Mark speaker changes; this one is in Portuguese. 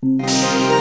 Speaker 1: Música